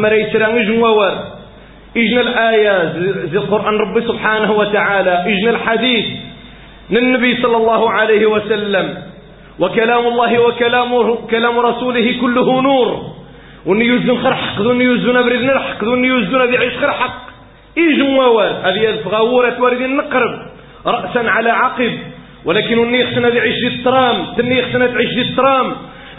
مريترا إجن وور إجن الآية زي القرآن ربي سبحانه وتعالى إجن الحديث للنبي صلى الله عليه وسلم. وكلام الله وكلام كلام رسوله كله نور. وني يوزن خر حق ذو يوزن بريد نرحق ذو يوزن بيعيش خر حق. إجن وور هذه الفغاورة توارد نقرب رأسا على عقب. ولكن وني خصنا يعيش الترام تني خصنا تعيش الترام.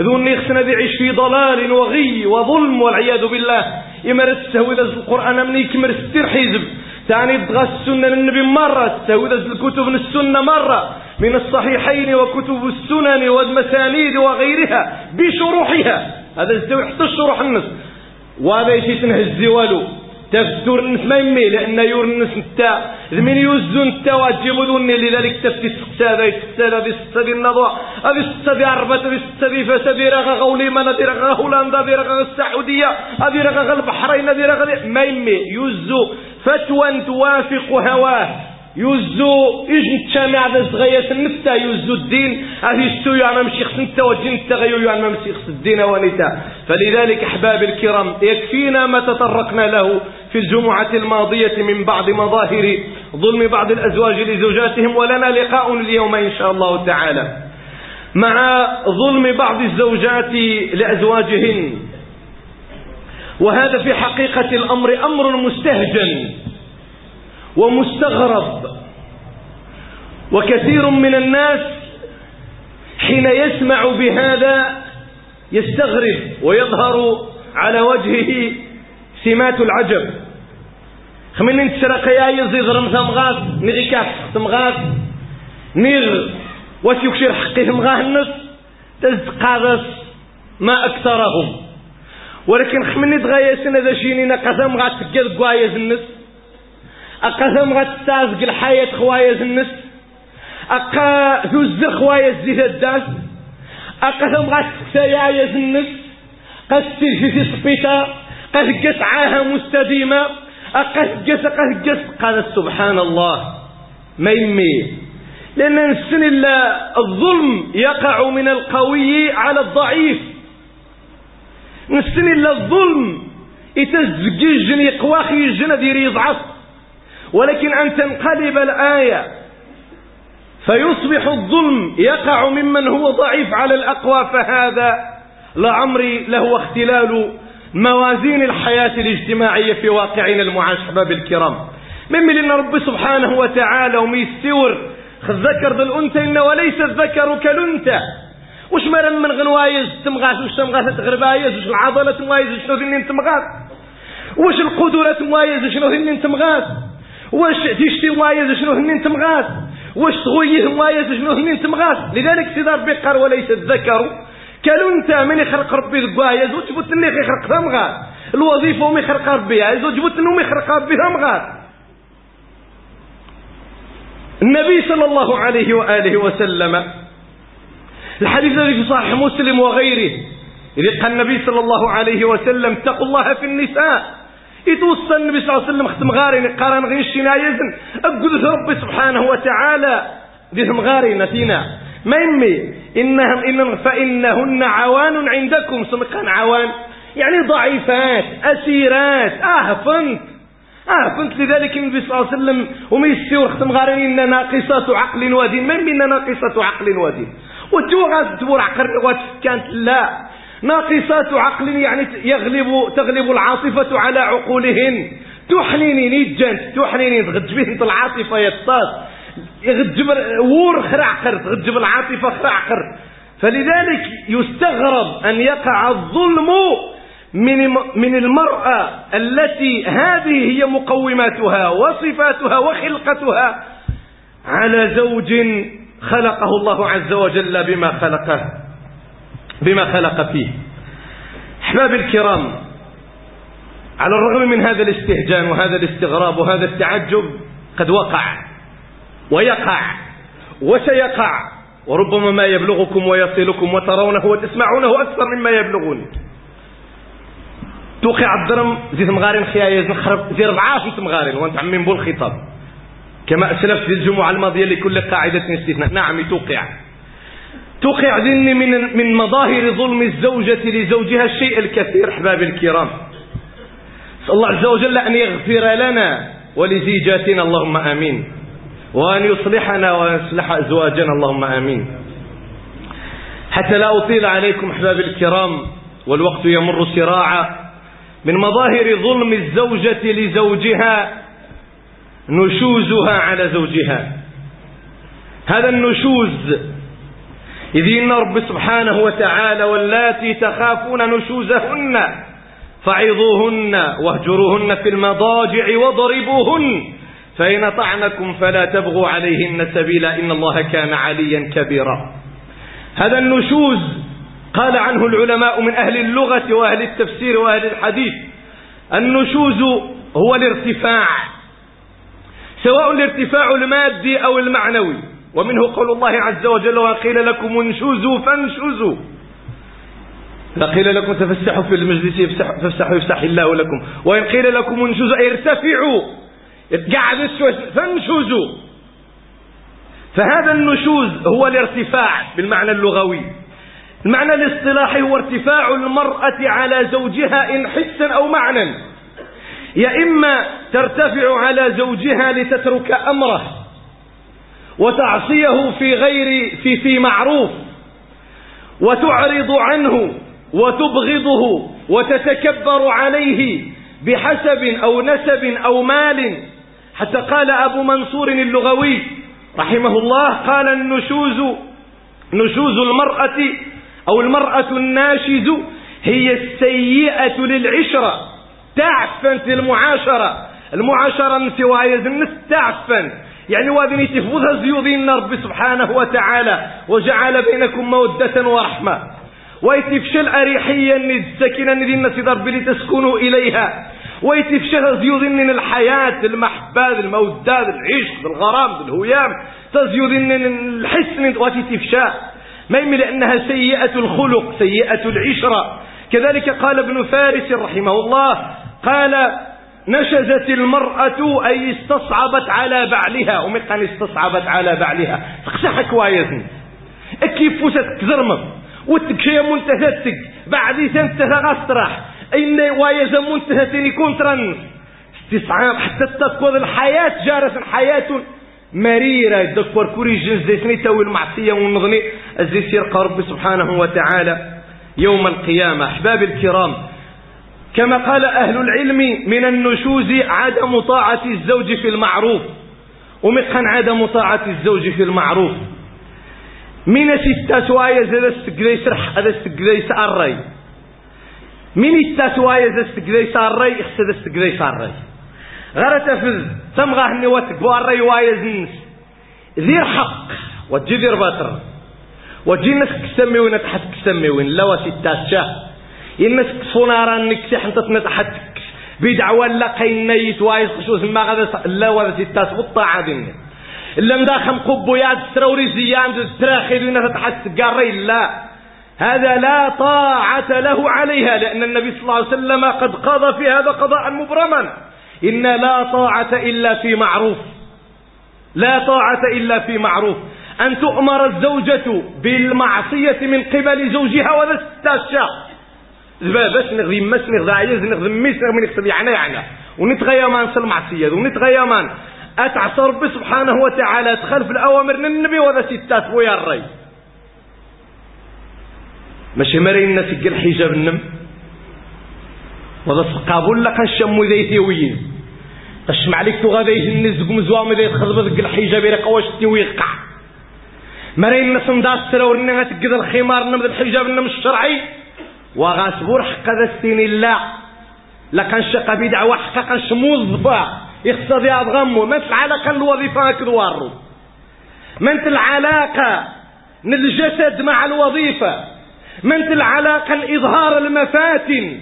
ذو خصنا يعيش في ضلال وغي وظلم والعياذ بالله. إما تستهوذ القرآن من يكمر ستير حزب تعني بغى السنة للنبي مرة. تستهوذ الكتب من السنة مرة. من الصحيحين وكتب السنن والمسانيد وغيرها بشروحها. هذا الزوج حتى الشروح النص. وهذا يتنهز والو تفدور النس ما يمي لأن يور النس نتا. من يوزون نتا واجبوا ذوني لذلك تفتي السكسة هذا السكسة دي النضوع السكسة دي عربة دي فاسة دي رغا غولي من دي رغا هولندا دي رغا السعودية هذه رغا البحرين دي رغا ما يمي يوزو فتوى توافق هواه. يوزو إجن تشامع هذا صغية النتا يوزو الدين. السو يعني مشي خص نتا وجن التغيو يعني مشي خص الدين ونتا فلذلك أحباب الكرام يكفينا ما تطرقنا له. في الجمعة الماضية من بعض مظاهر ظلم بعض الأزواج لزوجاتهم ولنا لقاء اليوم إن شاء الله تعالى مع ظلم بعض الزوجات لأزواجهن. وهذا في حقيقة الأمر أمر مستهجن ومستغرب. وكثير من الناس حين يسمع بهذا يستغرب ويظهر على وجهه سمات العجب. خمين انت شرق يا يزيد رمز مغاث نغي كاف مغاث نغ واش يكشير حقه مغاه النص؟ تزقاذس ما أكثرهم. ولكن خمني سنة ذا شيني نقصا مغاث تقل قوايز النص. أقسم غتازق الحياة خوايز النس أقا ذو خوايز زيت الداس. أقسم غتسيايز النس قستي في سبيتا قد عاها مستديمة. أقسقس أقسقس قال سبحان الله ما يمي. لأن نسن الظلم يقع من القوي على الضعيف. نسن الظلم يتزجيجن يقواخي الجنة دير يضعف ولكن أن تنقلب الآية فيصبح الظلم يقع ممن هو ضعيف على الأقوى. فهذا لعمري له اختلال موازين الحياة الاجتماعية في واقعنا المعاش حباب الكرام. من لأن رب سبحانه وتعالى وميستور الذكر ذا الأنثى وليس الذكر كالأنثى. وش مرا من غنوايز تمغاس وش تمغاس تغربايز؟ وش العضلة تموايز شنو ذنين تمغاس وش القدرة تموايز شنو ذنين تمغاس واش تشتي وايز شنو هنين تمغاس واش تغويه وايز شنو هنين تمغاس لذلك سيدي ربي قال وليس الذكر كالونتا من يخرق ربي الوايز وجبت اني يخرق تمغاس الوظيفة ومي يخرق ربي عايز وجبت انه يخرق ربي تمغاس النبي صلى الله عليه وآله وسلم الحديث الذي في صحيح مسلم وغيره إذ قال النبي صلى الله عليه وسلم اتقوا الله في النساء. يتوصى النبي صلى الله عليه وسلم ختم غارين قارن غير الشنايزن أقدس ربي سبحانه وتعالى. ديهم غارين فينا ما يمي إنهم إن فإنهن عوان عندكم. سمقان عوان. يعني ضعيفات أسيرات. آه فنت. آه فنت لذلك النبي صلى الله عليه وسلم. وميسيور ختم غارين. إن ناقصات عقل ودين ما يمي ناقصات عقل ودين وتوغا تبور عقل كانت لا. ناقصات عقل يعني يغلب تغلب العاطفة على عقولهن. تحنيني نيجان تحنيني تغجبين العاطفة يتصاص يغجب وور خرعقر تغجب العاطفة خرعقر فلذلك يستغرب أن يقع الظلم من من المرأة التي هذه هي مقوماتها وصفاتها وخلقتها على زوج خلقه الله عز وجل بما خلقه بما خلق فيه. احباب الكرام على الرغم من هذا الاستهجان وهذا الاستغراب وهذا التعجب قد وقع ويقع وسيقع وربما ما يبلغكم ويصلكم وترونه وتسمعونه أكثر مما يبلغون. توقع الضرم زيت مغارين خيايز نخرب زي ربعة في مغارين وانت عمين بول الخطاب. كما أسلفت في الجمعة الماضية لكل قاعدة استثناء. نعم توقع. توقع ذني من من مظاهر ظلم الزوجة لزوجها الشيء الكثير. أحباب الكرام. الله عز وجل أن يغفر لنا ولزيجاتنا. اللهم آمين. وأن يصلحنا ويصلح أزواجنا. اللهم آمين. حتى لا أطيل عليكم أحبابي الكرام والوقت يمر سراعا. من مظاهر ظلم الزوجة لزوجها نشوزها على زوجها. هذا النشوز إذ إن رب سبحانه وتعالى واللاتي تخافون نشوزهن فعظوهن واهجروهن في المضاجع واضربوهن. فإن طعنكم فلا تبغوا عليهن سبيلا إن الله كان عليا كبيرا. هذا النشوز قال عنه العلماء من أهل اللغة وأهل التفسير وأهل الحديث. النشوز هو الارتفاع. سواء الارتفاع المادي أو المعنوي. ومنه قول الله عز وجل وقيل لكم انشزوا فانشزوا. قيل لكم تفسحوا في المجلس فافسحوا يفسح الله لكم. وإن قيل لكم انشزوا أي ارتفعوا قاعد فانشزوا فهذا النشوز هو الارتفاع بالمعنى اللغوي. المعنى الاصطلاحي هو ارتفاع المرأة على زوجها إن حسا أو معنى. يا إما ترتفع على زوجها لتترك أمره وتعصيه في غير في في معروف وتعرض عنه وتبغضه وتتكبر عليه بحسب أو نسب أو مال حتى قال أبو منصور اللغوي رحمه الله قال النشوز نشوز المرأة أو المرأة الناشز هي السيئة للعشرة. تعفن في المعاشرة. المعاشرة نسوايا الناس تعفن. يعني وادني تفوزها زيوضين ربي سبحانه وتعالى وجعل بينكم مودة ورحمة. ويتفشل أريحيا السكينة الناس ربي لتسكنوا إليها. ويتفشل زيوضين الحياة المحبات المودات العشق الغرام الهيام تزيوضين الحسن وتتفشى ما يمي لأنها سيئة الخلق سيئة العشرة. كذلك قال ابن فارس رحمه الله قال نشزت المرأة أي استصعبت على بعلها. ومقان استصعبت على بعلها. تقشحك وايزن كيف فوست تزرمم وتكشي منتهتك بعد سنة غاستراح إن وايزا منتهتين يكون ترن استصعاب حتى تذكر الحياة. جارت الحياة مريرة. دكتور كوري جنس زي سنيتا المعصية والنغني الزي سيرقى ربي سبحانه وتعالى. يوم القيامة. أحباب الكرام كما قال أهل العلم من النشوز عدم طاعة الزوج في المعروف. ومقا عدم طاعة الزوج في المعروف. من ستة وايز هذا استقلي سرح هذا استقلي ساري من ستة وايز هذا استقلي ساري هذا استقلي ساري غير تفز تمغى هني واتك بواري وايز نس ذير حق وتجي ذير باتر وتجي نسك كسمي تحت كسمي وين لوا ستة شاه يمسك صنارا نكسح انت تنتحتك بدعوى لقينا يتوايز خشوز ما غدا لا ولا ستاس بالطاعة دين إلا مداخم قبويات تروري زيان تراخي لنا تتحس قاري لا. هذا لا طاعة له عليها لأن النبي صلى الله عليه وسلم قد قضى في هذا قضاء مبرما. إن لا طاعة إلا في معروف. لا طاعة إلا في معروف. أن تؤمر الزوجة بالمعصية من قبل زوجها ولا ستاشا باش نغذي مس نغذي عيز نغذي ميس من يكتب يعني يعني. ونتغيا ما نصل معصية ونتغيا ما أتعصى ربي سبحانه وتعالى تخالف الأوامر من النبي ستات ويا الري. ماشي مرين الناس يقل حجاب النم. وذا سقابل لك الشم ذي ثيوين. قشم عليك تغذيه النزق مزوام ذي تخذ ذق الحجاب يرقواش تيويقع مرين الناس مداسرة ورنا تقذ الخمار نمذ الحجاب النم الشرعي. وغاسبور حق ذا السين الله لكن شق بدعوة حقا موظفة يقتضي أبغمو ما العلاقة الوظيفة كدوارو ما العلاقة الجسد مع الوظيفة. ما العلاقة إظهار المفاتن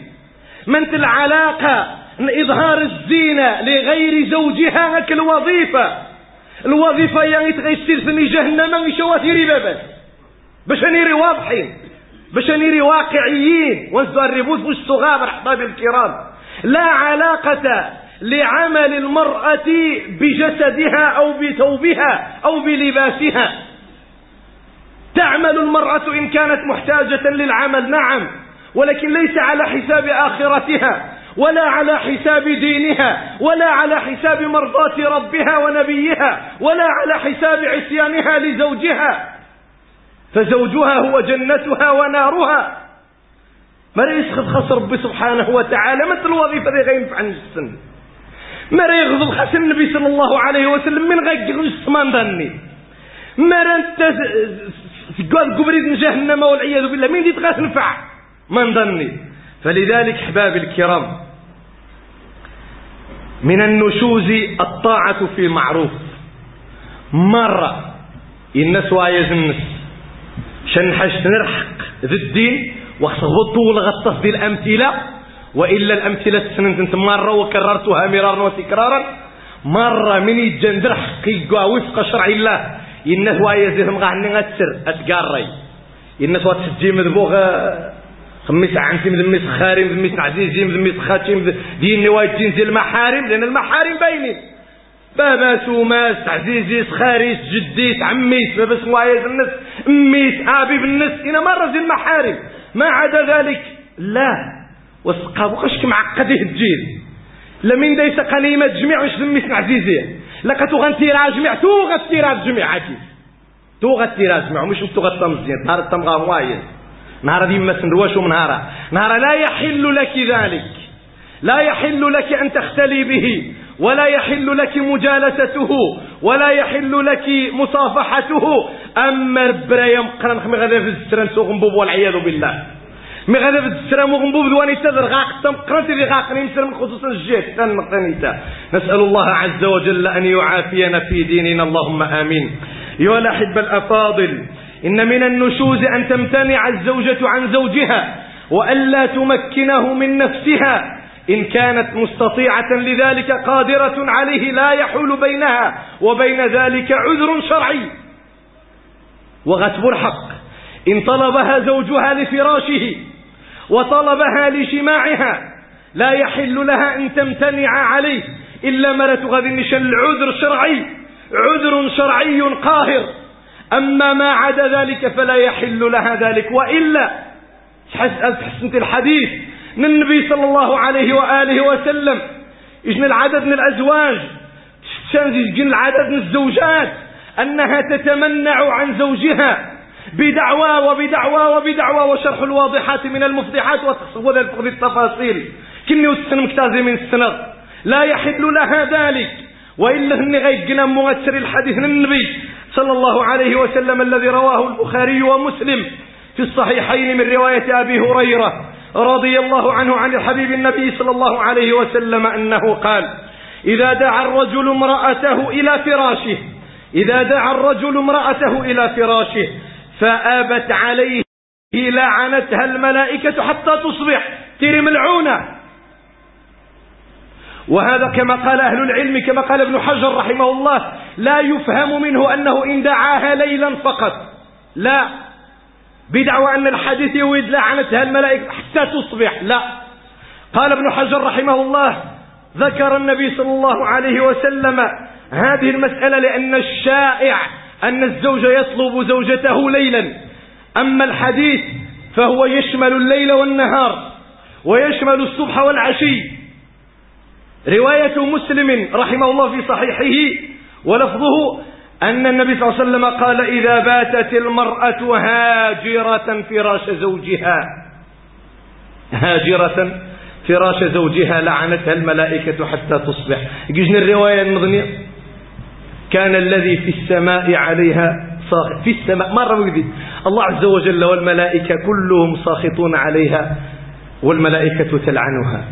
ما العلاقة إظهار الزينة لغير زوجها هك الوظيفة الوظيفة يعني تغيسير في جهنم يشواتيري بابس باش نيري واضحين باش نيري واقعيين. والربوز مش صغار احبابي الكرام. لا علاقة لعمل المرأة بجسدها أو بثوبها أو بلباسها. تعمل المرأة إن كانت محتاجة للعمل نعم. ولكن ليس على حساب آخرتها ولا على حساب دينها ولا على حساب مرضاة ربها ونبيها ولا على حساب عصيانها لزوجها. فزوجها هو جنتها ونارها. ما يسخط خاص ربي سبحانه وتعالى مثل الوظيفة اللي غينفع السن. ما يغضب خاص النبي صلى الله عليه وسلم من غيقغل السمان ظني ما انت تقول قبريد من جهنم والعياذ بالله. مين تغاس تنفع من ظني. فلذلك احبابي الكرام من النشوز الطاعة في معروف. مرة الناس وايز النس. شنحش نرحق ذي الدين وخصه طول غطس دي الأمثلة وإلا الأمثلة سننت مرة وكررتها مرارا وتكرارا. مرة من يتجندر حقيقة وفق شرع الله. الناس وايزهم غاني غتسر أتقاري. الناس واتسجي مذبوغ خميس عنتي مذميس خارم مذميس عزيزي مذميس خاتم ديني وايد جنزي المحارم لأن المحارم باينين بابا سوماس عزيزي خاريس جديس عميس بابا سوايز الناس اميس أبي بالنس إنا مرة زي المحارم. ما عدا ذلك لا. وسقى بقاش معقد الجيل. لمن دايس قنيمة جميع واش سميت عزيزي؟ لك تو غنتيرا جميع تو غتيرا جميع عزيز تو غتيرا جميع مش تو غتم مزيان نهار التمغا وايز نهار دي ما سندواش نهار نهار لا يحل لك ذلك. لا يحل لك أن تختلي به ولا يحل لك مجالسته ولا يحل لك مصافحته. أما ربرايا مقرن خمي غدا في الزتران سوق مبوب والعياذ بالله. مي غدا في الزتران مغنبوب دواني تذر غاق تم قرنتي في غاق نمسر خصوصا الجيت نسأل الله عز وجل أن يعافينا في ديننا اللهم آمين. أيها الأحبة الأفاضل إن من النشوز أن تمتنع الزوجة عن زوجها وألا تمكنه من نفسها. إن كانت مستطيعة لذلك قادرة عليه لا يحول بينها وبين ذلك عذر شرعي. وغتب الحق. إن طلبها زوجها لفراشه وطلبها لجماعها لا يحل لها أن تمتنع عليه إلا مرة غد نشان العذر شرعي عذر شرعي قاهر. أما ما عدا ذلك فلا يحل لها ذلك. وإلا حسنت الحديث. من النبي صلى الله عليه وآله وسلم يجن العدد من الأزواج يجن العدد من الزوجات أنها تتمنع عن زوجها. بدعوى وبدعوى وبدعوى وشرح الواضحات من المفضحات وتصور التفاصيل. كني وسن مكتازي من السنة لا يحل لها ذلك. وإلا هني غيقنا مغسر الحديث النبي صلى الله عليه وسلم الذي رواه البخاري ومسلم في الصحيحين من رواية أبي هريرة رضي الله عنه عن الحبيب النبي صلى الله عليه وسلم أنه قال إذا دعا الرجل امرأته إلى فراشه إذا دعا الرجل امرأته إلى فراشه فآبت عليه لعنتها الملائكة حتى تصبح تري ملعونة وهذا كما قال أهل العلم كما قال ابن حجر رحمه الله لا يفهم منه أنه إن دعاها ليلا فقط. لا. بدعوى أن الحديث يويد لعنتها الملائكة حتى تصبح. لا. قال ابن حجر رحمه الله ذكر النبي صلى الله عليه وسلم هذه المسألة لأن الشائع أن الزوج يطلب زوجته ليلا. أما الحديث فهو يشمل الليل والنهار ويشمل الصبح والعشي. رواية مسلم رحمه الله في صحيحه ولفظه أن النبي صلى الله عليه وسلم قال إذا باتت المرأة هاجرة فراش زوجها. هاجرة فراش زوجها لعنتها الملائكة حتى تصبح. جيجنا الرواية المغنية كان الذي في السماء عليها صاخط في السماء مرة وجدي الله عز وجل والملائكة كلهم ساخطون عليها والملائكة تلعنها.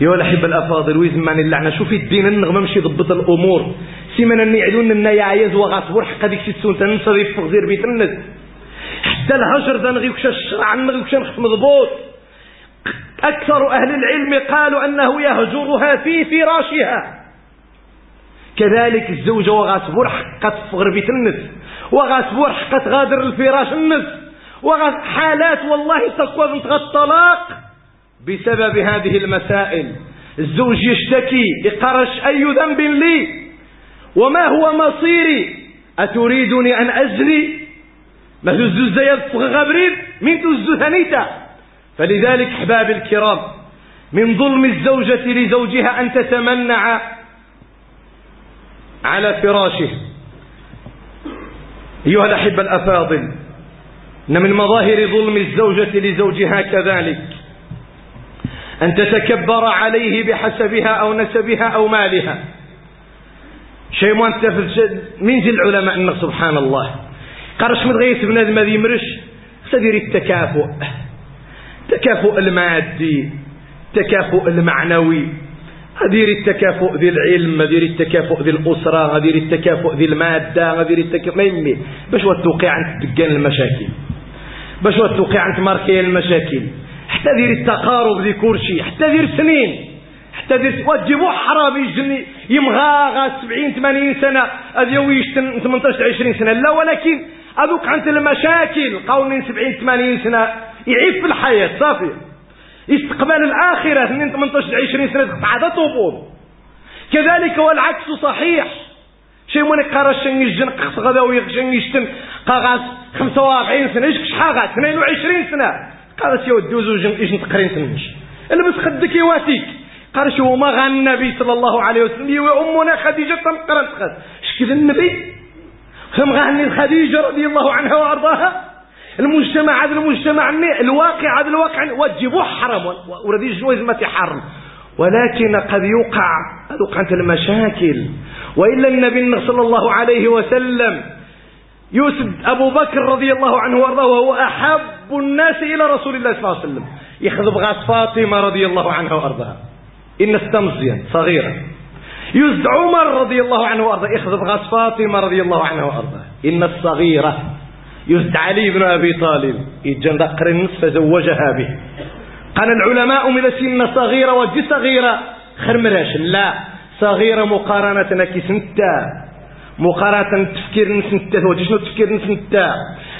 يا الأحبة الأفاضل ويزمان اللعنة شوف الدين النغمة مش يضبط الأمور. سيما أن يعدون أن يعيز وغاصبور حق ديك السون تنصر يفق زير بيت النز حتى الهجر ذا نغيوكش الشرع نغيوكش نخف مضبوط أكثر أهل العلم قالوا أنه يهجرها في فراشها كذلك الزوجة وغاسبور حقا تفغر بيت النس وغاسبور حقا تغادر الفراش النس وغاس حالات والله تقوى الطلاق بسبب هذه المسائل. الزوج يشتكي يقرش أي ذنب لي؟ وما هو مصيري؟ أتريدني أن أجري؟ ما تزوز يدفغ غبريد من تزوز هنيتا فلذلك احباب الكرام من ظلم الزوجة لزوجها أن تتمنع على فراشه. أيها الأحبة الأفاضل إن من مظاهر ظلم الزوجة لزوجها كذلك أن تتكبر عليه بحسبها أو نسبها أو مالها. شيء ما انت من جل العلماء انك سبحان الله. قرش من غيث بنادم هذه يمرش سدير التكافؤ. التكافؤ المادي التكافؤ المعنوي. غدير التكافؤ ذي العلم غدير التكافؤ ذي الأسرة غدير التكافؤ ذي المادة غدير التكافؤ ما باش توقع عند دقان المشاكل؟ باش توقع عند ماركي المشاكل؟ حتى دير التقارب ذي كورشي حتى دير سنين. حتى دير وتجيبو حرامي يجني يمغاغا 70 80 سنة هذا ويشتن 18 20 سنة. لا ولكن هذوك عند المشاكل قولين 70 80 سنة يعيش في الحياة صافي. استقبال الآخرة من 18 20 سنة تقطع طوبون كذلك والعكس صحيح. شي من قرا شن يجن قص غدا ويغشن يشتن قاغاس 45 سنة إيش شحال 22 سنة. قال سي ودوز وجن إيش تقرين تنش البس خدك يواتيك. قال شو ما غا النبي صلى الله عليه وسلم وامنا خديجة تنقرن تخد. شكل النبي؟ ثم غني خديجة رضي الله عنها وأرضاها؟ المجتمع هذا المجتمع الواقع هذا الواقع وجبوا حرم وردي الجواز ما تحرم. ولكن قد يوقع وقعت المشاكل. وإلا النبي صلى الله عليه وسلم يوسف أبو بكر رضي الله عنه وأرضاه وهو أحب الناس إلى رسول الله صلى الله عليه وسلم. يخذ بغاس فاطمة رضي الله عنها وأرضاها. إن استمزيا صغيرة يزد عمر رضي الله عنه وأرضاه يخذ بغاس فاطمة رضي الله عنها وأرضاها. إن الصغيرة يزد علي بن أبي طالب. يجن ذكر فزوجها به. قال العلماء من سن صغيرة وجي صغيرة. خير مراش لا. صغيرة مقارنة كي سنتا. مقارنة تفكير نسنتا وجي شنو تفكير نسنتا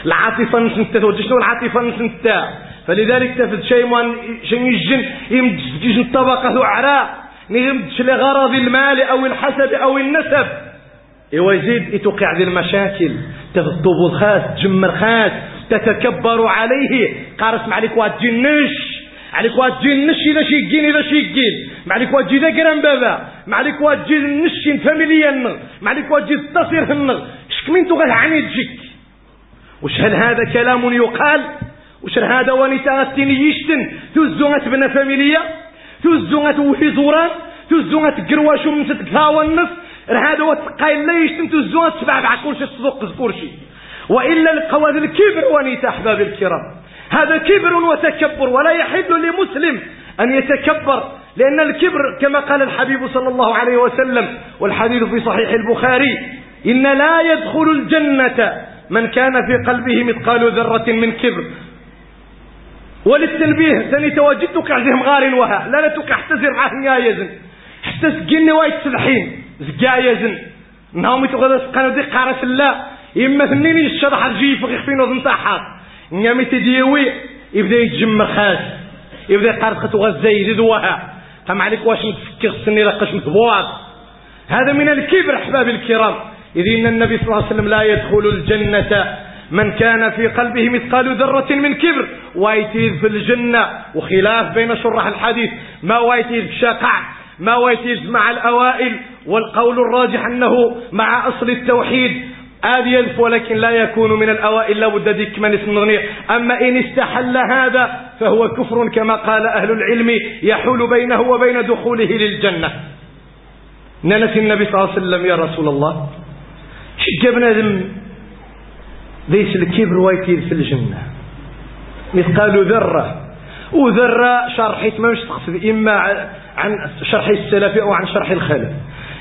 العاطفة نسنتا وجي شنو العاطفة نسنتا فلذلك تفد شيء شيء يجن يمدج الطبقة عراء يمدج لغرض المال أو الحسب أو النسب. يزيد يتوقع ذي المشاكل تغضب الخاس تجمر خاس تتكبر عليه. قارس معليك عليك واتجنش إذا شيقين إذا شيقين. معليك واتجي ذا قران بابا معليك واتجي نشين فاميليا معليك واتجي تصير هنغ شك من تغل عني تجيك؟ وش هل هذا كلام يقال؟ وش هذا ونساء التيني يشتن؟ تزونة بنا فاميليا؟ تزونة وحي زوران؟ تزونة قرواشو من ستكاوى النص هذا هو تقايل لا يشتم الزوات تبع مع كل شيء تصدق كل شيء وإلا القواد الكبر ونيت أحباب الكرام هذا كبر وتكبر ولا يحل لمسلم أن يتكبر لأن الكبر كما قال الحبيب صلى الله عليه وسلم والحديث في صحيح البخاري إن لا يدخل الجنة من كان في قلبه مثقال ذرة من كبر. وللتنبيه سني تواجدتك عزهم غار وها لا لتك احتزر معهم يا يزن. احتز جني وايت زكايزن. نهومي تغدا سقانو دي قارس لا إما ثنين يشرح الجيف وغيخفين وذن طاحات نعمي تديوي. يبدا يتجمع خاس يبدا يقارس خطو غزاي ذوها قام عليك واش متفكر السني لقاش متبواد. هذا من الكبر أحباب الكرام. إذ إن النبي صلى الله عليه وسلم لا يدخل الجنة. من كان في قلبه مثقال ذرة من كبر. وايتيذ في الجنة. وخلاف بين شرح الحديث. ما وايتيذ شقع ما وايتيذ مع الأوائل. والقول الراجح أنه مع أصل التوحيد آد يلف ولكن لا يكون من الأوائل لابد ذيك من اسم أما إن استحل هذا فهو كفر كما قال أهل العلم يحول بينه وبين دخوله للجنة. ننسي النبي صلى الله عليه وسلم يا رسول الله شجبنا ذم ليس الكبر ويكيد في الجنة. مثقال ذرة. وذرة شرحت ما مش تقصد إما عن شرح السلف أو عن شرح الخلف.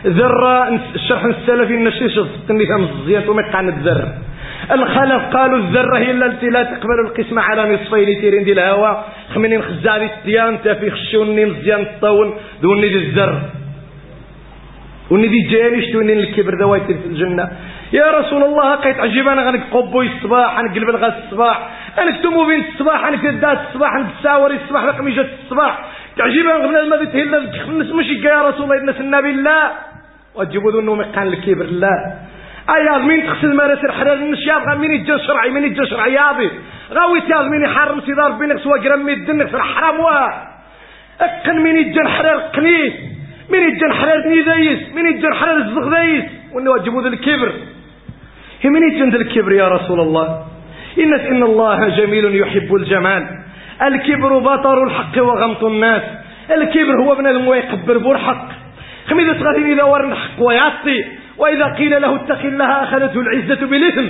ذرة الشرح السلفي النشيش التنبيه مزيات وما كان الذر. الخلف قالوا الذرة هي التي لا تقبل القسمة على نصفين تيرين دي الهواء خمنين خزالي التيان تافي خشوني مزيان الطون دوني دي الذر. وني دي جاني شتوني الكبر دوايتي في الجنة. يا رسول الله قيت عجيب أنا غنك قبو الصباح غنقلب الغاز الصباح. أنا كتمو بين الصباح أنا كدات الصباح أنا كتساوري الصباح رقمي جات الصباح. تعجيب أنا قبل ما تهلا خمس مشي يا رسول الله الناس النبي الله وتجيبوا ذو النوم كان الكبر. لا. ايا مين تغسل مرات الحلال النشياب غا مين يجا شرعي مين يجا شرعي ياضي. غاوي تياض مين يحرم سيدار ربي نغسوا قرم الدن في الحرام واه. أكن من يجن حرار قنيس من يجن حرار نيدايس من يجن حرار الزغدايس ونواجبوا ذا الكبر. من يجن ذا الكبر يا رسول الله. إن إن الله جميل يحب الجمال. الكبر بطر الحق وغمط الناس. الكبر هو ابن الموي يقبر بالحق خميدة غادي إذا ورن الحق ويعطي وإذا قيل له اتق الله أخذته العزة بالإثم.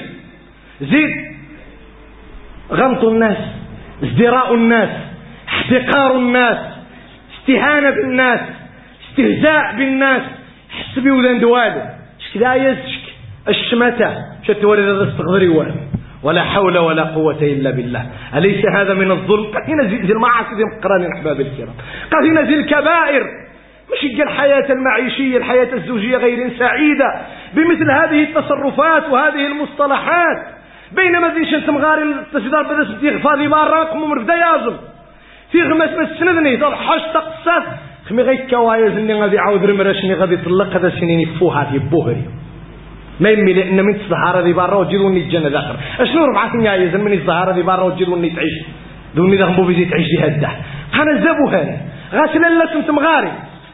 زيد غمط الناس ازدراء الناس احتقار الناس استهانة بالناس استهزاء بالناس. حسبي وذن دوالي. شكدا يزشك الشمتة شتورد الاستغذري وهم ولا حول ولا قوة إلا بالله. أليس هذا من الظلم؟ قد ينزل المعاصي دي مقران أحباب الكرام. قد ينزل الكبائر. مش الحياة المعيشية الحياة الزوجية غير سعيدة. بمثل هذه التصرفات وهذه المصطلحات. بينما ذي شنت مغاري التسدار بدا سنتي فاضي بارا قمر بدا يازم. في غمس ما تسندني حاج تقصات خمي غير كوايز اني غادي عاود رمرشني غادي طلق هذا سنين يفوها في بوهري ما يمي لأن من الزهاره دي برا وتجي وني الجنة داخل. أشنو ربعة نيايز من الزهاره دي برا وتجي وني تعيش. دوني ذا بيزي تعيش دي هدا أنا زابو هذا غاسل لا سنت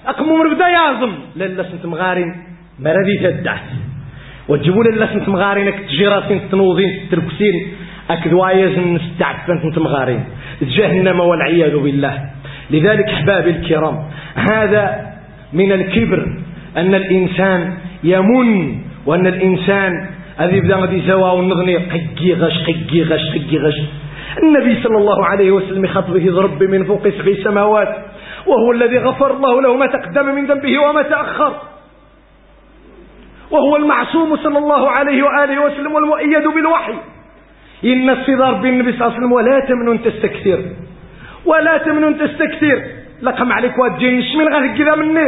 أقمو بدا يازم لا سنت مغاري ما ردي تدعت وتجيبوا لي سنت مغارين اك تجيراسين تنوضين تركسين. اك دوايز نستعفن سنت مغارين. جهنم والعياذ بالله. لذلك احبابي الكرام هذا من الكبر أن الإنسان يمن وأن الإنسان هذه بدا غادي زوا ونغني قجي غش قجي غش قجي غش. النبي صلى الله عليه وسلم خطبه ربي من فوق سبع سماوات. وهو الذي غفر الله له ما تقدم من ذنبه وما تأخر. وهو المعصوم صلى الله عليه وآله وسلم والمؤيد بالوحي. إن الصدار بالنبي صلى الله عليه وسلم ولا تمنن تستكثر. ولا تمنن تستكثر. لقم عليك واتجيش من غادي كذا مني.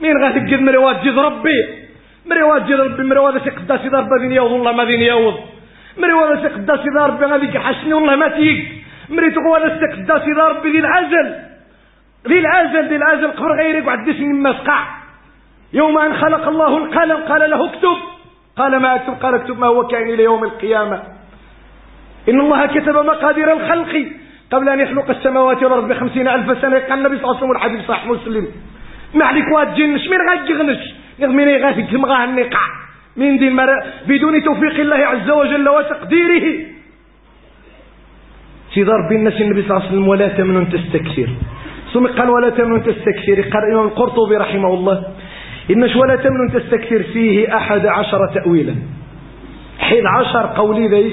من غادي كذا من واتجي ربي. مري واجي ربي مري وادا سي قداسي دار بادين يوض والله ما دين يوض مري وادا سي قداسي دار غادي يحشني والله ما تيك مري تقوى هذا سي قداسي ربي ذي العزل. ذي العزل قبر غيرك وعد اسمي مسقع. يوم أن خلق الله القلم قال له اكتب. قال ما أكتب؟ قال اكتب ما هو كائن إلى يوم القيامة. إن الله كتب مقادير الخلق. قبل أن يخلق السماوات والأرض بخمسين ألف سنة قال النبي صلى الله عليه وسلم الحديث صحيح مسلم. ما عليك واد جنش من غيغنش من تمغى النقع من دين بدون توفيق الله عز وجل وتقديره. في ضرب الناس النبي صلى الله عليه وسلم ولا تمنن تستكثر. ثم قال ولا تمنن تستكثر قال الإمام القرطبي رحمه الله إنش ولا تمنن تستكثر فيه أحد عشر تأويلا حيث عشر قولي ذي,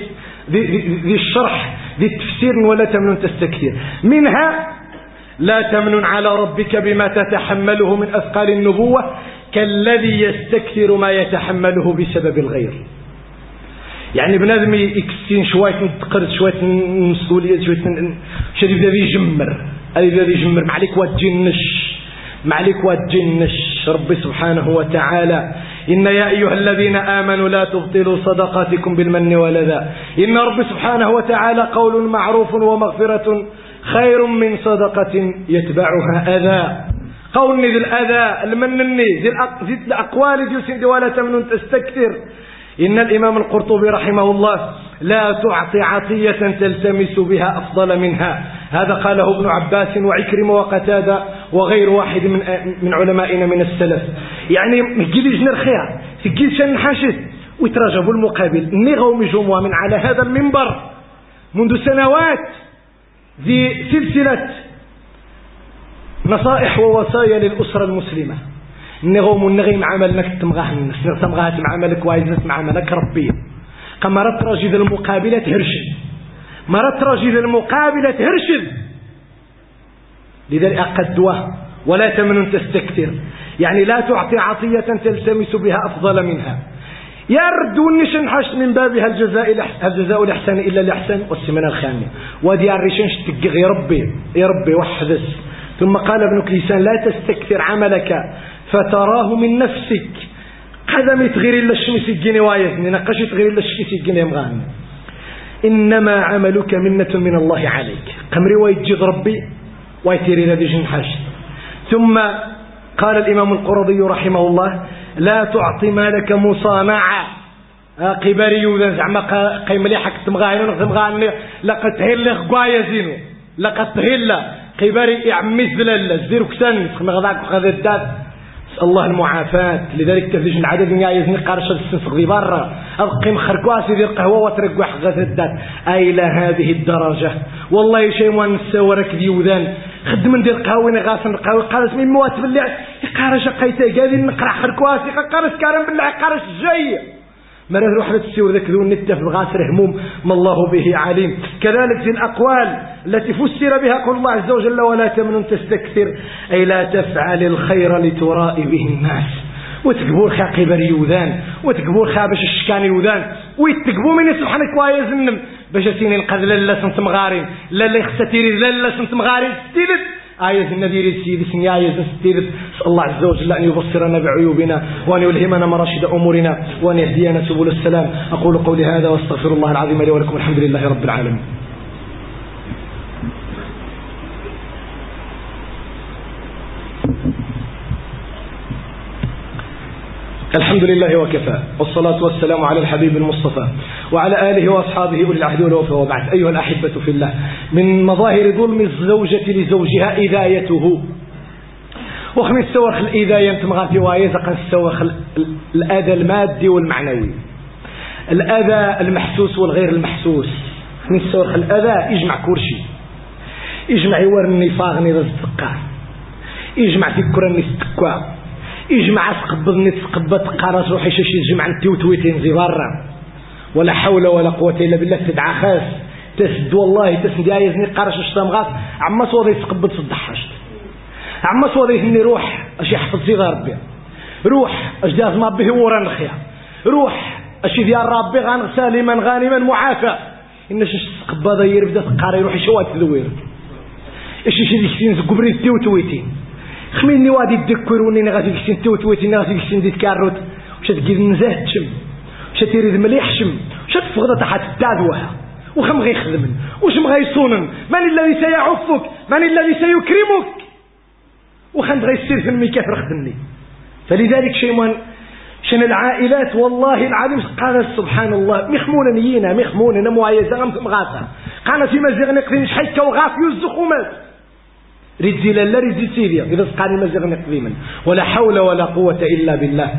ذي الشرح ذي التفسير ولا تمنن تستكثر منها لا تمنن على ربك بما تتحمله من أثقال النبوة كالذي يستكثر ما يتحمله بسبب الغير يعني بنادم يكسين شوية نتقرد شوية مسؤولية شوية شدي بدا يجمر بدا يجمر ما عليك واتجنش ما عليك واتجنش ربي سبحانه وتعالى. إن يا أيها الذين آمنوا لا تبطلوا صدقاتكم بالمن والذا إن ربي سبحانه وتعالى قول معروف ومغفرة خير من صدقة يتبعها أذى. قولني ذي الأذى المنني ذي الأقوال دي سندي ولا تمنن تستكثر إن الإمام القرطبي رحمه الله لا تعطي عطية تلتمس بها أفضل منها. هذا قاله ابن عباس وعكرم وقتادة وغير واحد من من علمائنا من السلف. يعني مجيلي جنر خير تجيل شن حاشد ويتراجبوا المقابل نغوم جموع من على هذا المنبر. منذ سنوات. ذي سلسلة نصائح ووصايا للأسرة المسلمة. نغوم النغي معاملك تمغاه الناس تمغاه معاملك وايزة معاملك ربية كما رتراجي ذا المقابلة تهرشد. ما رتراجي ذا المقابلة تهرشد. لذلك أقدوه ولا تمن تستكثر. يعني لا تعطي عطية تلتمس بها أفضل منها. يرد النشن حش من بابها الجزاء الجزاء الإحسان إلا الإحسان والسمنة الخامية ودي الرشن شتقغ يا ربي. يا ربي وحدث ثم قال ابن كيسان لا تستكثر عملك. فتراه من نفسك. قدم تغير الشمس الجني وايزني نقش تغير إلا الشمس الجني مغاني إنما عملك منة من الله عليك. قمري ويجد ربي ويتيري لدي جنحاش ثم قال الإمام القرضي رحمه الله لا تعطي مالك مصانعة. قباري يوذن زعما قيم لي حق تمغاني تمغاني. لقد تهيل لك قوايا زينو. لقد تهيل قباري يعمي الزلال الزير كسان غذاك وغذا الداد. الله المعافاة. لذلك تفديش العدد من يزني قارشة السنسق دي برا أبقي مخركوا سيدي القهوة وترقوا حقات الدات أي إلى هذه الدرجة. والله شيء ما نسوى ركدي وذان. خدم ندير قهوة غاسن قهوة قارس من موات بالله قارش قيتا قاعدين نقرأ حركواسي قارس كارم بالله قارش جاي. ما نروح نتسير ذاك ذو النتة في الغاسر هموم ما الله به عليم. كذلك في الأقوال التي فسر بها قول الله عز وجل ولا تمنن تستكثر أي لا تفعل الخير لترائي به الناس. وتقبور خا قبر يوذان وتقبور خا باش الشكان يوذان ويتقبو من سبحانك وايا زنم باش تيني القذل لا سنت مغارين لا لا يختتيري لا لا سنت مغارين ستيلت آية النذير السيد سن آية ستير الله عز وجل أن يبصرنا بعيوبنا وأن يلهمنا مراشد أمورنا وأن يهدينا سبل السلام. أقول قولي هذا وأستغفر الله العظيم لي ولكم الحمد لله رب العالمين. الحمد لله وكفى والصلاة والسلام على الحبيب المصطفى وعلى آله وأصحابه أولي العهد والوفا وبعد. أيها الأحبة في الله من مظاهر ظلم الزوجة لزوجها إذايته. وخمس سوخ الإذاية مغاتي وايزق السوخ الأذى المادي والمعنوي. الأذى المحسوس والغير المحسوس. خمس سوخ الأذى يجمع كرشي يجمع يورني فاغني رزقا يجمع فكرني استكوا يجمع تقبضني تقبض قراص روحي شاش يجمع انت وتويتين زي برا. ولا حول ولا قوة إلا بالله تدعى خاص. تسد والله تسد يزني قرش غاص عما صوضي تقبض في الضحشت عما صوضي هني روح أش يحفظ في ربي. روح أش داز ما به ورا نخيا. روح أش ديال ربي غان سالما غانما معافى. إن شاش تقبض يربدا تقاري روحي شوات ذوير. إش شي ديك زقبري تويتين خميني وادي تذكروني غادي كشين توتويتي غادي كشين ديت كاروت. واش تقيل نزاه تشم واش تيريد مليح شم. واش تفقد تحت الدعوة وخم واش مغيصونن من الذي سيعفك؟ من الذي سيكرمك؟ وخند غيسير في الميكافر خدمني. فلذلك شيء شن العائلات؟ والله العظيم قال سبحان الله مخمونا نينا مخمونا معايزة غمت مغاثة قال في مزيغ نقدين شحيك وغاف يزخومات ريد زلال ريد سيديا إذا سقاني مزيغ قديما ولا حول ولا قوة إلا بالله.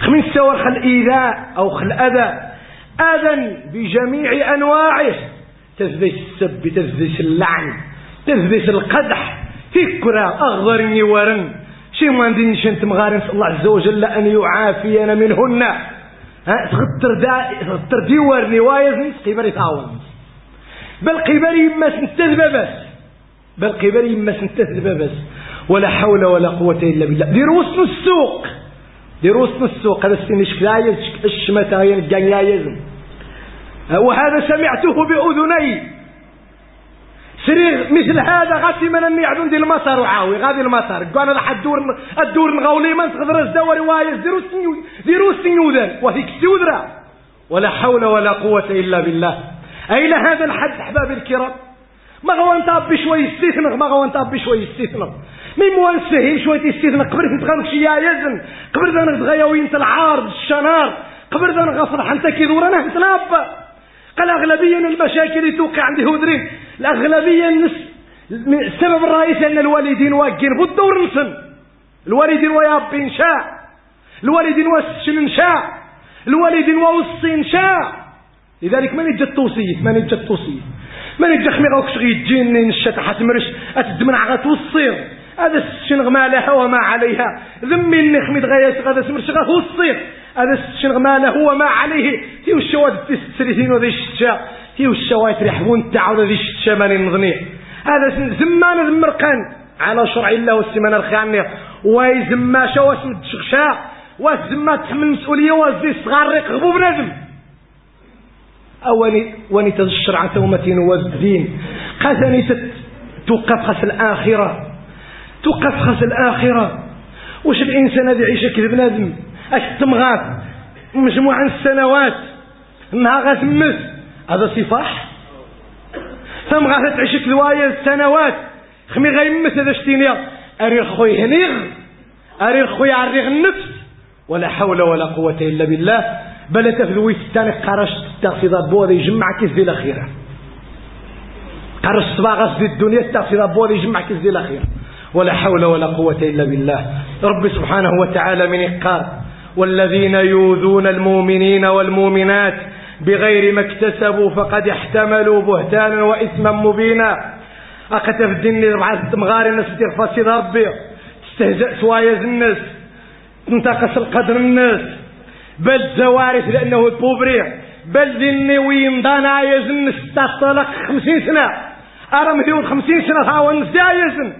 خمين سوى خل إيذاء أو خل أذى. أذى بجميع أنواعه. تثبت السب تثبت اللعن تثبت القدح. فكرة أغضرني ورن. شي ما ندين شنت مغارن الله عز وجل أن يعافينا منهن. ها تغطر دا تغطر ديوار نوايز نسقي بري تعاون بل قبري ما سنتذبه بس بل قبل يما سنتث بس ولا حول ولا قوة إلا بالله. دير وسن السوق. دير وسن السوق. هذا السن شكلايز الشمتة ينجايز وهذا سمعته بأذني. سرير مثل هذا غاتي من أني عدون دي المطر وعاوي. غادي المطر قانا لحد الدور الدور نغولي من تقدر الزور وايز. ديرو سنيو ديرو سنيو ذا وهيك ولا حول ولا قوة إلا بالله. أين هذا الحد أحباب الكرام؟ ما غو انت بشوي يستثنغ ما غو انت بشوي يستثنغ مي موان سهي شوي تستثنغ قبل تتغنق شي يزن. قبل ذا نغدغيوي انت العارض الشنار قبل ذا نغفر حتى كي دورنا نتناب قال اغلبيا المشاكل اللي توقع عند هودرين الاغلبيه النس السبب الرئيسي أن الوالدين واقين. بالدور نسن. الوالدين ويابين شاء الوالدين وسشن شاء الوالدين ووصين شاء لذلك من يجد توصية؟ من يجد توصية؟ من يجي خمي غوكش غيتجيني نشات حتمرش اتدمنع غتوصير هذا الشنغ ما لها وما عليها. ذمي إني خميد غايات غادا سمرش غتوصير هذا الشنغ ما له وما عليه. تيو الشواد تسريتين وذي الشتا تيو الشواد ريحبون تاع وذي الشتا ماني نظني. هذا زمان ذمرقان على شرع الله والسمانة الخامية واي زما شو اسم الشغشا واس زما تحمل المسؤولية دي صغار ريق غبو بنادم أولي وني عن تومة والدين قثني توقف خس الآخرة. توقف خس الآخرة. وش الإنسان هذا يعيش كذا بنادم أش تمغاث؟ مجموعة السنوات. إنها غتمس. هذا صفاح؟ تمغاث تعيش كذوايا سنوات خمي غيمس هذا شتينيا أري خوي هنيغ. أري خوي عريغ النفس. ولا حول ولا قوة إلا بالله. بل تفلوي الثاني قرشت. التغفيضات بوضي يجمع كيف في الأخيرة قال الصباغة في الدنيا التافرة بولي يجمع كزي الأخير. ولا حول ولا قوة إلا بالله. رب سبحانه وتعالى من إقار والذين يوذون المؤمنين والمؤمنات بغير ما اكتسبوا فقد احتملوا بهتانا وإثما مبينا. أكتف الدين مغاري الناس تغفى سيد ربي. تستهزأ سوايا الناس. تنتقص القدر الناس. بل زوارث لأنه البوبري. بل ذني ويمضانا يزن ستة خمسين سنة. أرى مليون خمسين سنة هاو نزايزن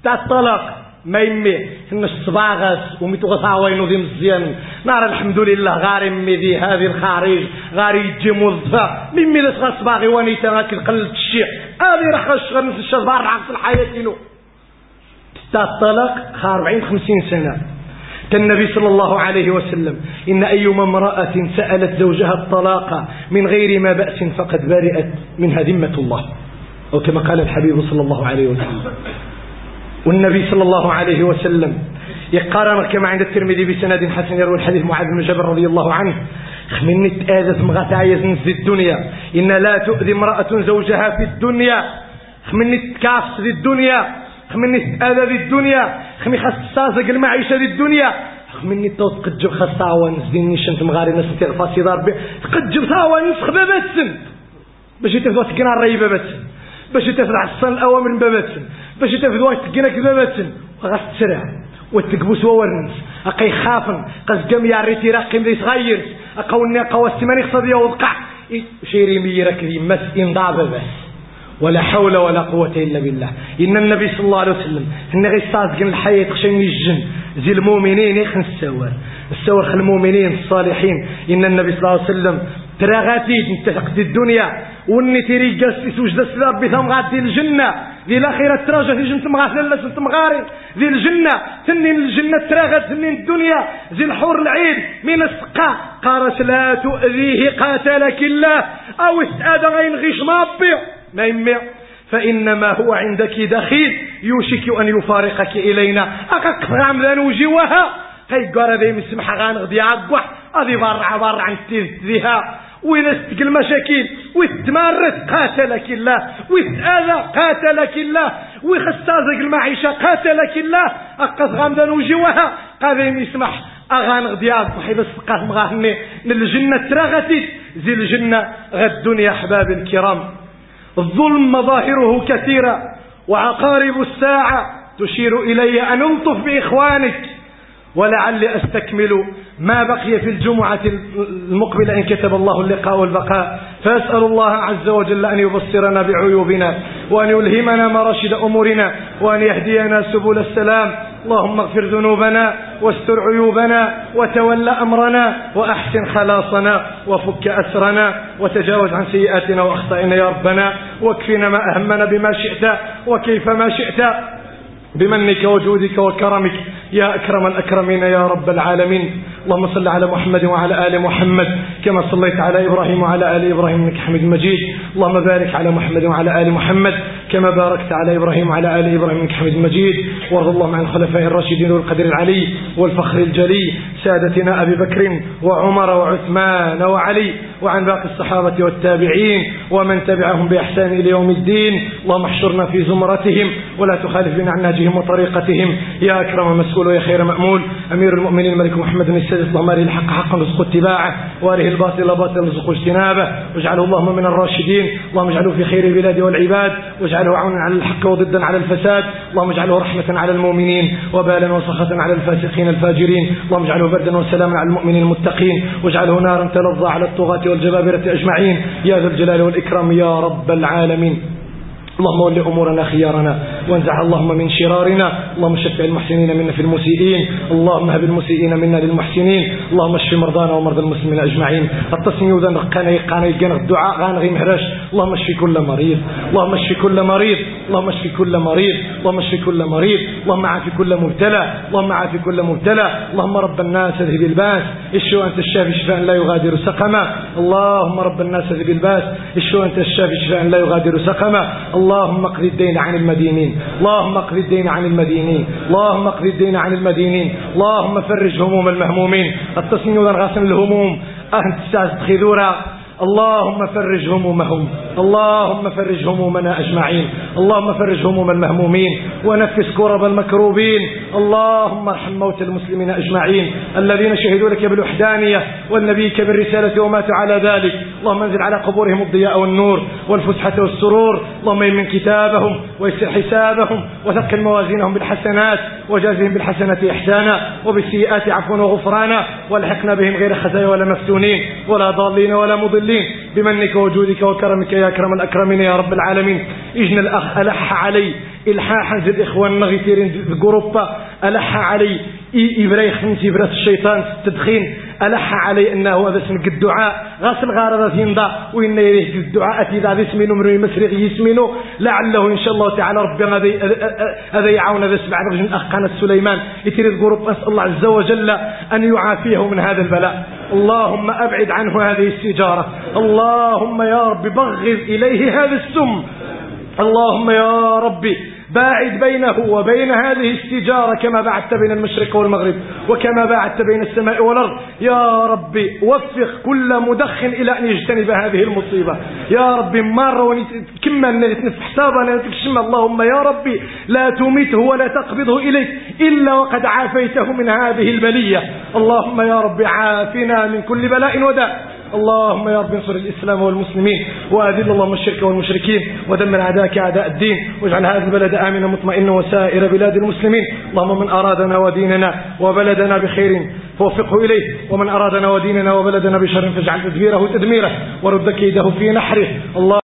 ستة ما يمي. إن الصباغس وميتو غصاوين ذي مزيان نار الحمد لله. غاري مي ذي هذه الخارج. غاري يجي موظفة ممي ذي صباغي وانيتا غاكي قلت الشيء هذه رخ الشغل نفس الشهر في الحياة كيلو تطلق 40 50 سنة. كالنبي صلى الله عليه وسلم. إن أيما امرأة سألت زوجها الطلاق من غير ما بأس فقد برئت منها ذمة الله. أو كما قال الحبيب صلى الله عليه وسلم. والنبي صلى الله عليه وسلم يقارن كما عند الترمذي بسند حسن يروي الحديث معاذ بن جبل رضي الله عنه. خمني تآذت مغتايز في الدنيا. إن لا تؤذي امرأة زوجها في الدنيا. خمني تكاف في الدنيا. خمني تآذى في الدنيا. خمني خاص تستازق المعيشة في الدنيا. خمني توت قجب خاص تعاون زيني شنت مغاري ناس تغفى دار تقجب تعاون نسخ بابتسن باش يتفضوا تكنا الريبة باتسن باش يتفضوا عصان الأوامر بابتسن باش يتفضوا تكنا كبابتسن وغاس تسرع. وتكبس وورنس أقي خافن. قز يا ريتي رقم لي صغير. أقولني أقوى السماني خصدي وضقع. شيري ميرك ذي مس إنضاب بس. ولا حول ولا قوة إلا بالله. إن النبي صلى الله عليه وسلم إن غيستاز قن الحياة خشين الجن. زي المؤمنين يخن السوار السوار خل المؤمنين الصالحين. إن النبي صلى الله عليه وسلم تراغاتي انت الدنيا. وني تيري جالس سوجد ربي ثم غادي الجنة. ذي الأخيرة تراجع في جنة مغاثلة لا جنة مغاري ذي الجنة تنين الجنة تراغت تنين الدنيا. ذي الحور العين من السقاء قارس لا تؤذيه قاتلك الله. أو استأذى غين غيش ما يمي فإنما هو عندك دخيل يوشك أن يفارقك إلينا. أكاك فرام ذا نوجوها كي قرى ذي مسمح غانغ عبوح أذي برع برع عن ذيها وينستق المشاكل. ويتمارس قاتلك الله. ويتآذى قاتلك الله. ويخستازق المعيشة قاتلك الله. أقص غامدا وجوها قاذين يسمح أغان غدياب وحيد السقاط مغاهني للجنة تراغتي زي الجنة غد يا أحباب الكرام. الظلم مظاهره كثيرة وعقارب الساعة تشير إلي أن ألطف بإخوانك. ولعلي أستكمل ما بقي في الجمعة المقبلة إن كتب الله اللقاء والبقاء. فأسأل الله عز وجل أن يبصرنا بعيوبنا وأن يلهمنا مراشد أمورنا وأن يهدينا سبل السلام. اللهم اغفر ذنوبنا واستر عيوبنا وتول أمرنا وأحسن خلاصنا وفك أسرنا وتجاوز عن سيئاتنا وأخطائنا يا ربنا. واكفنا ما أهمنا بما شئت وكيف ما شئت. بمنك وجودك وكرمك يا أكرم الأكرمين يا رب العالمين. اللهم صل على محمد وعلى آل محمد كما صليت على إبراهيم وعلى آل إبراهيم إنك حميد مجيد. اللهم بارك على محمد وعلى آل محمد كما باركت على إبراهيم وعلى آل إبراهيم إنك حميد مجيد. وارض اللهم عن الخلفاء الراشدين والقدر العلي والفخر الجلي سادتنا أبي بكر وعمر وعثمان وعلي وعن باقي الصحابة والتابعين ومن تبعهم بإحسان إلى يوم الدين. اللهم احشرنا في زمرتهم ولا تخالف بنا عن نهجهم وطريقتهم. يا أكرم مسؤول ويا خير مأمول. أمير المؤمنين الملك محمد بن أره الحق حقا رزق اتباعه وأره الباطل باطل رزق اجتنابه. واجعله اللهم من الراشدين اللهم اجعله في خير البلاد والعباد واجعله عونا على الحق وضدا على الفساد اللهم اجعله رحمة على المؤمنين وبالا وسخة على الفاسقين الفاجرين اللهم اجعله بردا وسلاما على المؤمنين المتقين واجعله نارا تلظى على الطغاة والجبابرة أجمعين. يا ذا الجلال والإكرام يا رب العالمين. اللهم ول أمورنا خيارنا وانزع اللهم من شرارنا اللهم شفع المحسنين منا في المسيئين اللهم هب المسيئين منا للمحسنين اللهم اشف مرضانا ومرضى المسلمين أجمعين. التصميم ذا نقانا يقانا يقانا الدعاء غانا غي مهراش. اللهم اشف كل مريض اللهم اشف كل مريض اللهم اشف كل مريض اللهم اشف كل مريض اللهم عافي كل مبتلى اللهم عافي كل مبتلى اللهم رب الناس اذهب الباس اشفو أنت الشافي شفاء لا يغادر سقما. اللهم رب الناس اذهب الباس اشفو أنت الشافي شفاء لا يغادر سقما. اللهم اقضي الدين عن المدينين. اللهم اقضي الدين عن المدينين. اللهم اقضي الدين عن المدينين. اللهم فرج هموم المهمومين. التصميم غاسم الهموم. أنت تستاذ خذورا اللهم فرج همومهم. اللهم فرج همومنا أجمعين. اللهم فرج هموم المهمومين ونفس كرب المكروبين. اللهم ارحم موت المسلمين أجمعين. الذين شهدوا لك بالوحدانية والنبيك بالرسالة وماتوا على ذلك. اللهم انزل على قبورهم الضياء والنور والفسحة والسرور. اللهم يمن كتابهم ويسر حسابهم وثقل موازينهم بالحسنات وجازهم بالحسنة إحسانا وبالسيئات عفوا وغفرانا. والحقنا بهم غير خزايا ولا مفتونين ولا ضالين ولا مضلين. بمنك وجودك وكرمك يا أكرم الأكرمين يا رب العالمين. إجنا الأخ ألح علي إلحاحا زي الإخوان نغيتيرين الجروبا ألح علي إبراي خمسي برات الشيطان التدخين ألح علي أنه هذا اسم الدعاء. غاسل غارة ينضى وإن إليه الدعاء إذا هذا اسمينه من المسرق يسمينه. لعله إن شاء الله تعالى ربي هذا يعاون هذا سبع رجل قناة سليمان. يتريد الجروب نسأل الله عز وجل أن يعافيه من هذا البلاء. اللهم أبعد عنه هذه السجارة اللهم يا رب بغض إليه هذا السم. اللهم يا ربي باعد بينه وبين هذه السجارة كما بعدت بين المشرق والمغرب وكما بعدت بين السماء والأرض. يا ربي وفق كل مدخن إلى أن يجتنب هذه المصيبة. يا ربي مرة كما نتنف حسابنا نتكشم اللهم يا ربي لا تميته ولا تقبضه إليك إلا وقد عافيته من هذه البلية. اللهم يا ربي عافنا من كل بلاء وداء. اللهم يا رب انصر الإسلام والمسلمين وأذل اللهم الشرك والمشركين ودمر أعداءك أعداء الدين واجعل هذا البلد آمنا مطمئنا وسائر بلاد المسلمين. اللهم من أرادنا وديننا وبلدنا بخير فوفقه إليه ومن أرادنا وديننا وبلدنا بشر فاجعل تدبيره تدميره ورد كيده في نحره. الله